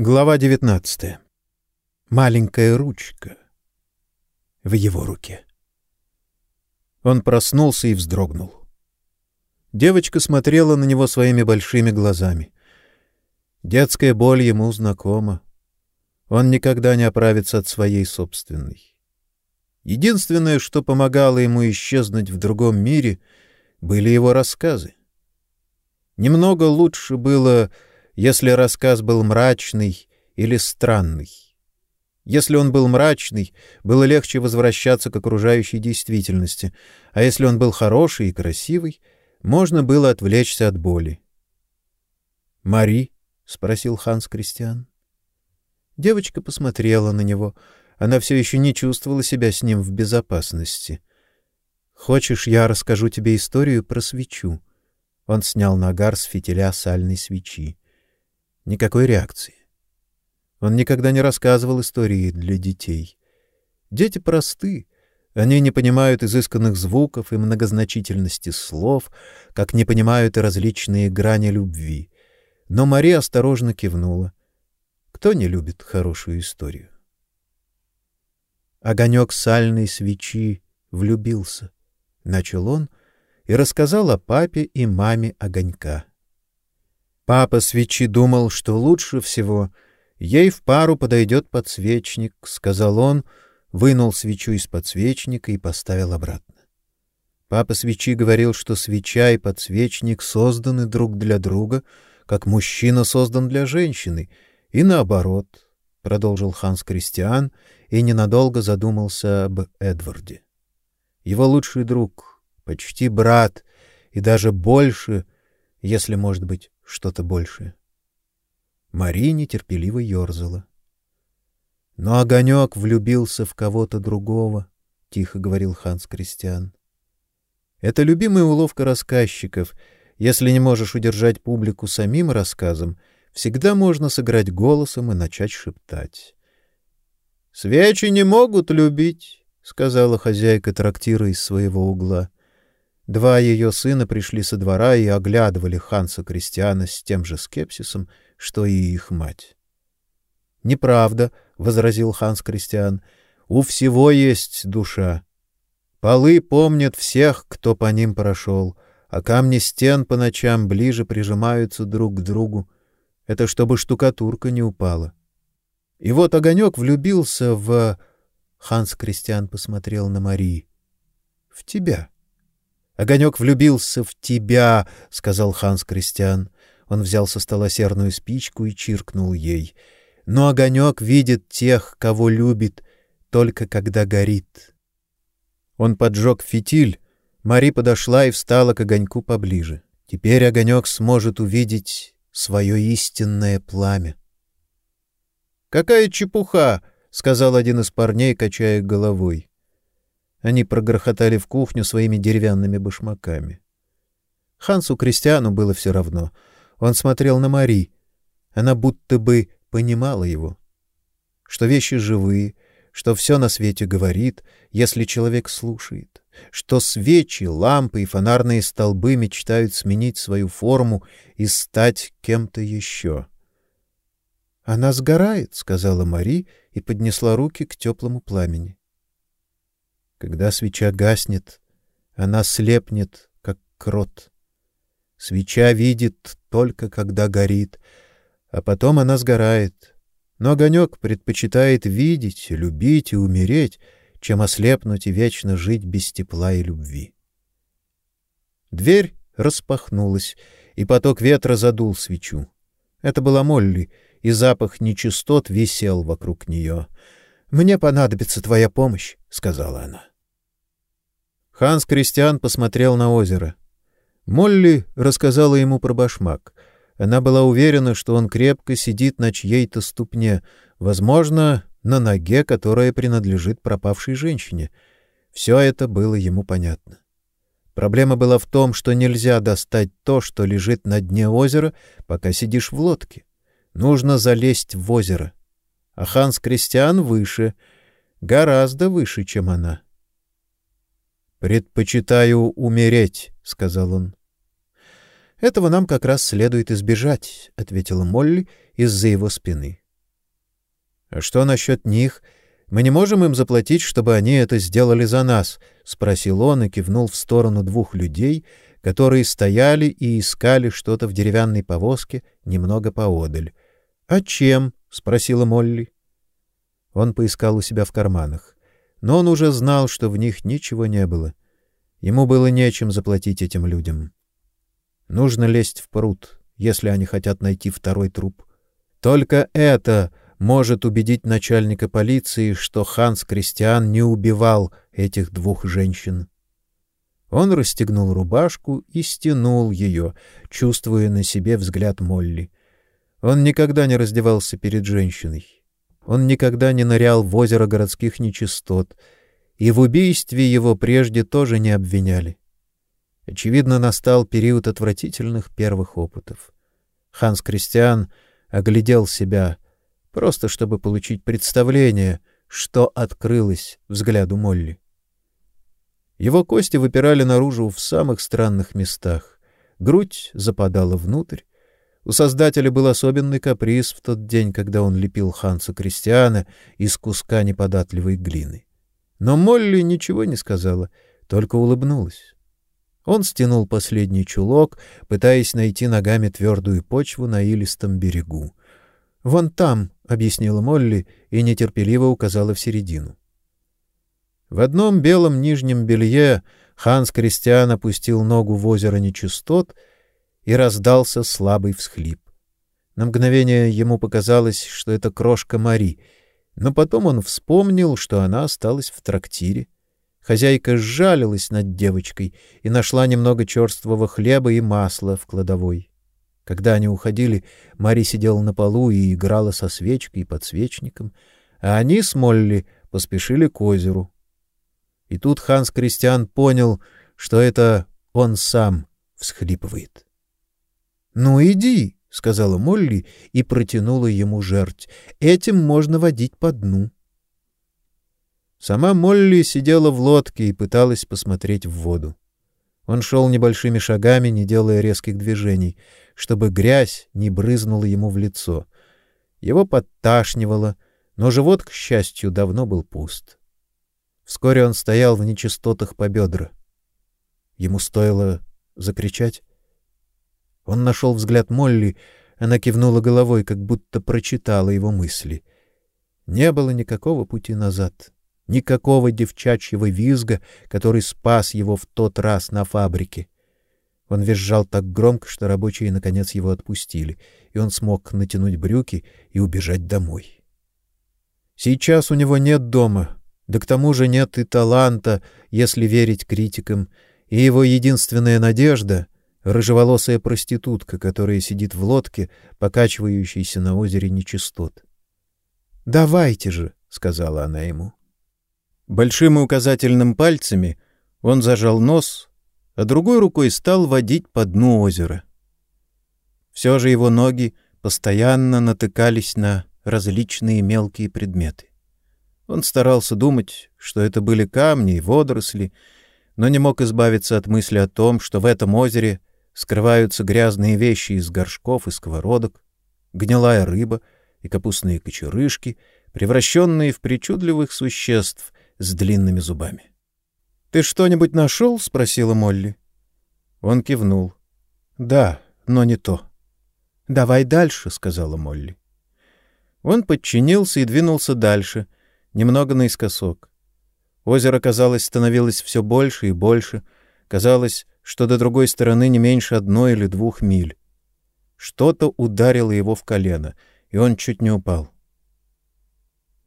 Глава 19. Маленькая ручка в его руке. Он проснулся и вздрогнул. Девочка смотрела на него своими большими глазами. Детская боль ему знакома. Он никогда не оправится от своей собственной. Единственное, что помогало ему исчезнуть в другом мире, были его рассказы. Немного лучше было если рассказ был мрачный или странный. Если он был мрачный, было легче возвращаться к окружающей действительности, а если он был хороший и красивый, можно было отвлечься от боли. «Мари?» — спросил Ханс Кристиан. Девочка посмотрела на него. Она все еще не чувствовала себя с ним в безопасности. «Хочешь, я расскажу тебе историю про свечу?» Он снял нагар с фитиля сальной свечи. Никакой реакции. Он никогда не рассказывал истории для детей. Дети просты. Они не понимают изысканных звуков и многозначительности слов, как не понимают и различные грани любви. Но Мария осторожно кивнула. Кто не любит хорошую историю? Огонек сальной свечи влюбился, начал он и рассказал о папе и маме огонька. Папа свечи думал, что лучше всего ей в пару подойдет подсвечник, сказал он, вынул свечу из подсвечника и поставил обратно. Папа свечи говорил, что свеча и подсвечник созданы друг для друга, как мужчина создан для женщины, и наоборот, продолжил Ханс Кристиан и ненадолго задумался об Эдварде. Его лучший друг, почти брат и даже больше, если, может быть, что-то большее. Мария нетерпеливо ерзала. Но огонек влюбился в кого-то другого, — тихо говорил Ханс Кристиан. Это любимая уловка рассказчиков. Если не можешь удержать публику самим рассказом, всегда можно сыграть голосом и начать шептать. — Свечи не могут любить, — сказала хозяйка трактира из своего угла. Два ее сына пришли со двора и оглядывали Ханса Кристиана с тем же скепсисом, что и их мать. Неправда, возразил Ханс Кристиан. У всего есть душа. Полы помнят всех, кто по ним прошел, а камни стен по ночам ближе прижимаются друг к другу. Это чтобы штукатурка не упала. И вот огонек влюбился в Ханс Кристиан посмотрел на Марии. В тебя. Огонек влюбился в тебя, сказал Ханс Кристиан. Он взял со стола серную спичку и чиркнул ей. Но огонек видит тех, кого любит, только когда горит. Он поджег фитиль. Мари подошла и встала к огоньку поближе. Теперь огонек сможет увидеть свое истинное пламя. Какая чепуха, сказал один из парней, качая головой. Они прогрохотали в кухню своими деревянными башмаками. Хансу Кристиану было все равно. Он смотрел на Мари. Она будто бы понимала его. Что вещи живые, что все на свете говорит, если человек слушает, что свечи, лампы и фонарные столбы мечтают сменить свою форму и стать кем-то еще. Она сгорает, сказала Мари и поднесла руки к теплому пламени. Когда свеча гаснет, она слепнет, как крот. Свеча видит только когда горит, а потом она сгорает. Но огонек предпочитает видеть, любить и умереть, чем ослепнуть и вечно жить без тепла и любви. Дверь распахнулась, и поток ветра задул свечу. Это была Молли, и запах нечистот висел вокруг нее. Мне понадобится твоя помощь, сказала она. Ханс Кристиан посмотрел на озеро. Молли рассказала ему про башмак. Она была уверена, что он крепко сидит на чьей-то ступне, возможно, на ноге, которая принадлежит пропавшей женщине. Все это было ему понятно. Проблема была в том, что нельзя достать то, что лежит на дне озера, пока сидишь в лодке. Нужно залезть в озеро. А Ханс Кристиан выше, гораздо выше, чем она. Предпочитаю умереть, сказал он. Этого нам как раз следует избежать, ответила Молли из-за его спины. А что насчет них? Мы не можем им заплатить, чтобы они это сделали за нас, спросил он и кивнул в сторону двух людей, которые стояли и искали что-то в деревянной повозке немного поодаль. А чем? спросила Молли. Он поискал у себя в карманах, но он уже знал, что в них ничего не было. Ему было нечем заплатить этим людям. Нужно лезть в пруд, если они хотят найти второй труп. Только это может убедить начальника полиции, что Ханс Кристиан не убивал этих двух женщин. Он расстегнул рубашку и стянул ее, чувствуя на себе взгляд Молли. Он никогда не раздевался перед женщиной. Он никогда не нырял в озеро городских нечистот, и в убийстве его прежде тоже не обвиняли. Очевидно, настал период отвратительных первых опытов. Ханс Кристиан оглядел себя, просто чтобы получить представление, что открылось взгляду Молли. Его кости выпирали наружу в самых странных местах. Грудь западала внутрь. У создателя был особенный каприз в тот день, когда он лепил Ханса Кристиана из куска неподатливой глины. Но Молли ничего не сказала, только улыбнулась. Он стянул последний чулок, пытаясь найти ногами твердую почву на илистом берегу. «Вон там», — объяснила Молли и нетерпеливо указала в середину. В одном белом нижнем белье Ханс Кристиан опустил ногу в озеро нечистот и раздался слабый всхлип. На мгновение ему показалось, что это крошка Мари, но потом он вспомнил, что она осталась в трактире. Хозяйка сжалилась над девочкой и нашла немного черствого хлеба и масла в кладовой. Когда они уходили, Мари сидела на полу и играла со свечкой и подсвечником, а они с Молли поспешили к озеру. И тут Ханс Кристиан понял, что это он сам всхлипывает. "Ну иди", сказала Молли и протянула ему жерть. "Этим можно водить по дну". Сама Молли сидела в лодке и пыталась посмотреть в воду. Он шел небольшими шагами, не делая резких движений, чтобы грязь не брызнула ему в лицо. Его подташнивало, но живот, к счастью, давно был пуст. Вскоре он стоял в нечистотах по бедра. Ему стоило закричать. Он нашел взгляд Молли, она кивнула головой, как будто прочитала его мысли. Не было никакого пути назад, никакого девчачьего визга, который спас его в тот раз на фабрике. Он визжал так громко, что рабочие наконец его отпустили, и он смог натянуть брюки и убежать домой. Сейчас у него нет дома, да к тому же нет и таланта, если верить критикам, и его единственная надежда — рыжеволосая проститутка, которая сидит в лодке, покачивающейся на озере нечистот. «Давайте же», — сказала она ему. Большим и указательным пальцами он зажал нос, а другой рукой стал водить по дну озера. Все же его ноги постоянно натыкались на различные мелкие предметы. Он старался думать, что это были камни и водоросли, но не мог избавиться от мысли о том, что в этом озере скрываются грязные вещи из горшков и сковородок, гнилая рыба и капустные кочерышки, превращенные в причудливых существ с длинными зубами. «Ты что-нибудь нашел?» — спросила Молли. Он кивнул. «Да, но не то». «Давай дальше», — сказала Молли. Он подчинился и двинулся дальше — немного наискосок. Озеро, казалось, становилось все больше и больше. Казалось, что до другой стороны не меньше одной или двух миль. Что-то ударило его в колено, и он чуть не упал.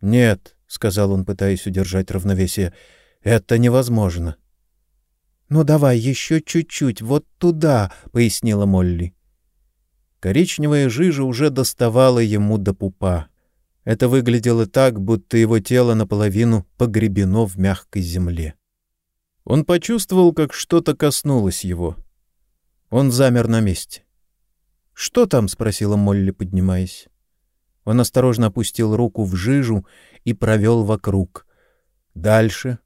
«Нет», — сказал он, пытаясь удержать равновесие, — «это невозможно». «Ну давай еще чуть-чуть, вот туда», — пояснила Молли. Коричневая жижа уже доставала ему до пупа. Это выглядело так, будто его тело наполовину погребено в мягкой земле. Он почувствовал, как что-то коснулось его. Он замер на месте. «Что там?» — спросила Молли, поднимаясь. Он осторожно опустил руку в жижу и провел вокруг. Дальше,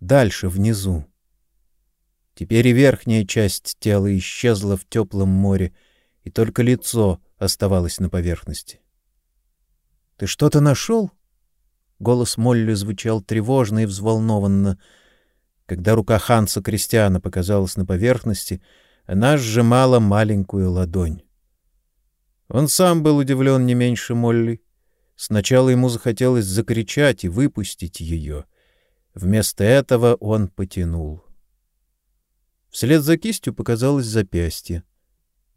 дальше, внизу. Теперь и верхняя часть тела исчезла в теплом море, и только лицо оставалось на поверхности. Ты что-то нашел?» Голос Молли звучал тревожно и взволнованно. Когда рука Ханса Кристиана показалась на поверхности, она сжимала маленькую ладонь. Он сам был удивлен не меньше Молли. Сначала ему захотелось закричать и выпустить ее. Вместо этого он потянул. Вслед за кистью показалось запястье,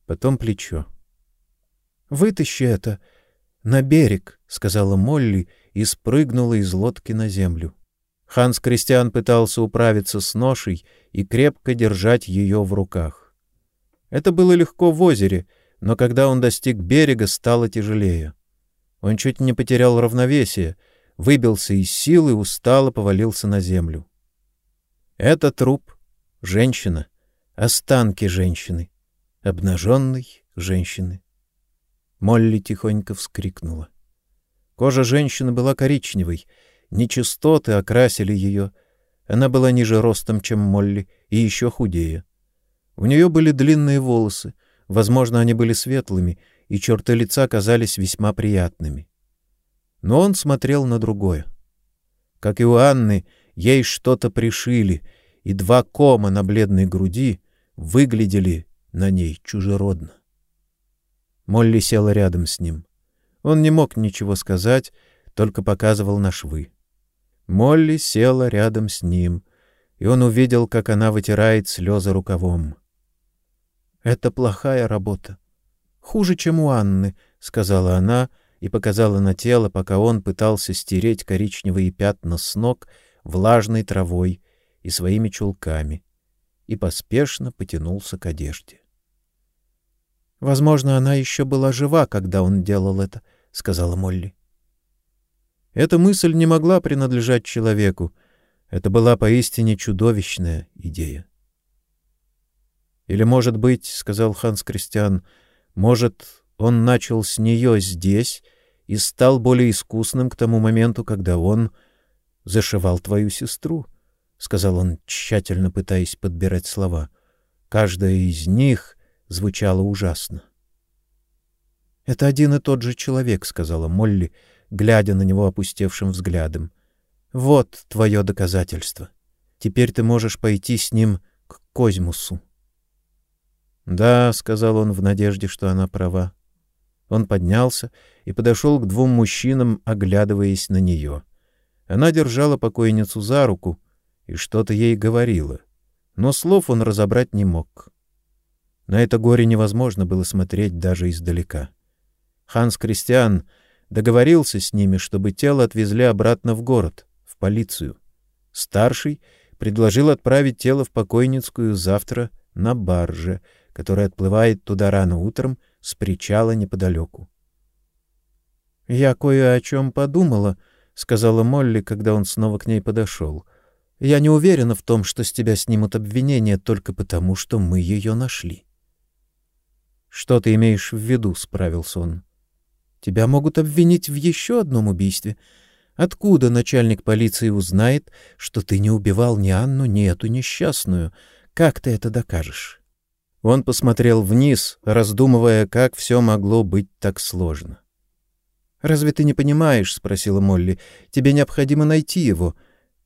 потом плечо. «Вытащи это на берег», — сказала Молли и спрыгнула из лодки на землю. Ханс Кристиан пытался управиться с ношей и крепко держать ее в руках. Это было легко в озере, но когда он достиг берега, стало тяжелее. Он чуть не потерял равновесие, выбился из сил и устало повалился на землю. Это труп, женщина, останки женщины, обнаженной женщины. Молли тихонько вскрикнула. Кожа женщины была коричневой, нечистоты окрасили ее. Она была ниже ростом, чем Молли, и еще худее. У нее были длинные волосы, возможно, они были светлыми, и черты лица казались весьма приятными. Но он смотрел на другое. Как и у Анны, ей что-то пришили, и два кома на бледной груди выглядели на ней чужеродно. Молли села рядом с ним. Он не мог ничего сказать, только показывал на швы. Молли села рядом с ним, и он увидел, как она вытирает слезы рукавом. Это плохая работа. Хуже, чем у Анны, сказала она и показала на тело, пока он пытался стереть коричневые пятна с ног влажной травой и своими чулками, и поспешно потянулся к одежде. Возможно, она еще была жива, когда он делал это, сказала Молли. Эта мысль не могла принадлежать человеку. Это была поистине чудовищная идея. Или, может быть, сказал Ханс Кристиан, может, он начал с нее здесь и стал более искусным к тому моменту, когда он зашивал твою сестру, сказал он, тщательно пытаясь подбирать слова. Каждая из них звучало ужасно. Это один и тот же человек, сказала Молли, глядя на него опустевшим взглядом. Вот твое доказательство. Теперь ты можешь пойти с ним к Козьмусу. Да, сказал он в надежде, что она права. Он поднялся и подошел к двум мужчинам, оглядываясь на нее. Она держала покойницу за руку и что-то ей говорила, но слов он разобрать не мог. На это горе невозможно было смотреть даже издалека. Ханс Кристиан договорился с ними, чтобы тело отвезли обратно в город, в полицию. Старший предложил отправить тело в покойницкую завтра на барже, которая отплывает туда рано утром с причала неподалеку. — Я кое о чем подумала, — сказала Молли, когда он снова к ней подошел. — Я не уверена в том, что с тебя снимут обвинение только потому, что мы ее нашли. Что ты имеешь в виду, справился он. Тебя могут обвинить в еще одном убийстве. Откуда начальник полиции узнает, что ты не убивал ни Анну, ни эту несчастную? Как ты это докажешь? Он посмотрел вниз, раздумывая, как все могло быть так сложно. Разве ты не понимаешь, спросила Молли. Тебе необходимо найти его.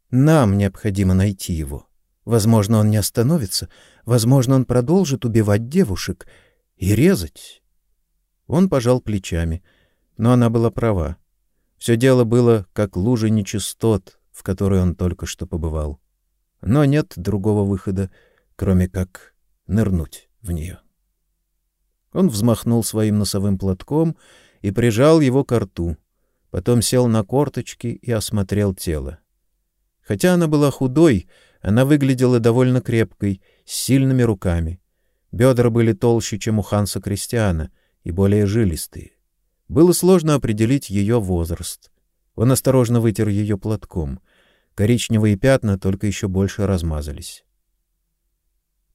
Нам необходимо найти его. Возможно, он не остановится, возможно, он продолжит убивать девушек и резать. Он пожал плечами, но она была права. Все дело было как лужа нечистот, в которой он только что побывал. Но нет другого выхода, кроме как нырнуть в нее. Он взмахнул своим носовым платком и прижал его к рту, потом сел на корточки и осмотрел тело. Хотя она была худой, она выглядела довольно крепкой, с сильными руками. Бедра были толще, чем у Ханса Кристиана, и более жилистые. Было сложно определить ее возраст. Он осторожно вытер ее платком. Коричневые пятна только еще больше размазались.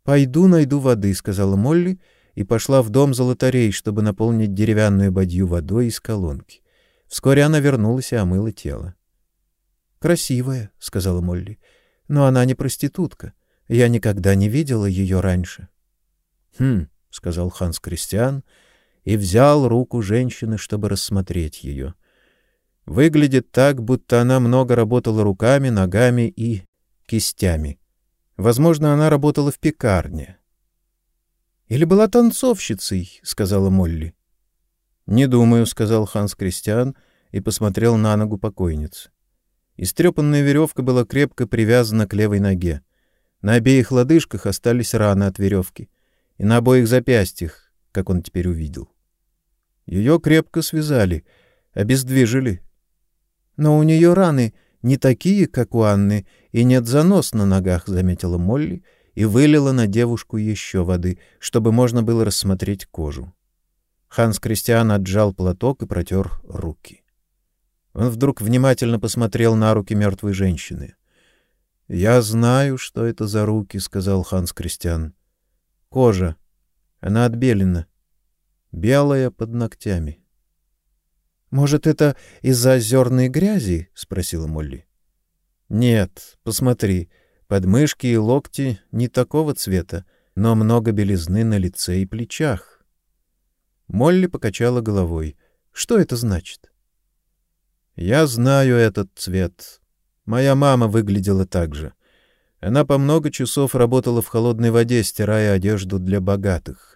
«Пойду найду воды», — сказала Молли, и пошла в дом золотарей, чтобы наполнить деревянную бадью водой из колонки. Вскоре она вернулась и омыла тело. «Красивая», — сказала Молли, — «но она не проститутка. Я никогда не видела ее раньше». Хм, сказал Ханс Кристиан и взял руку женщины, чтобы рассмотреть ее. Выглядит так, будто она много работала руками, ногами и кистями. Возможно, она работала в пекарне. Или была танцовщицей, сказала Молли. Не думаю, сказал Ханс Кристиан и посмотрел на ногу покойницы. Истрепанная веревка была крепко привязана к левой ноге. На обеих лодыжках остались раны от веревки, и на обоих запястьях, как он теперь увидел. Ее крепко связали, обездвижили. Но у нее раны не такие, как у Анны, и нет занос на ногах, заметила Молли и вылила на девушку еще воды, чтобы можно было рассмотреть кожу. Ханс Кристиан отжал платок и протер руки. Он вдруг внимательно посмотрел на руки мертвой женщины. "Я знаю, что это за руки", сказал Ханс Кристиан. "Кожа. Она отбелена, белая под ногтями". Может, это из-за озерной грязи? спросила Молли. Нет, посмотри, подмышки и локти не такого цвета, но много белизны на лице и плечах. Молли покачала головой. Что это значит? Я знаю этот цвет. Моя мама выглядела так же. Она по много часов работала в холодной воде, стирая одежду для богатых.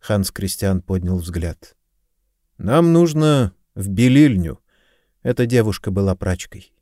Ханс Кристиан поднял взгляд. Нам нужно в Белильню. Эта девушка была прачкой.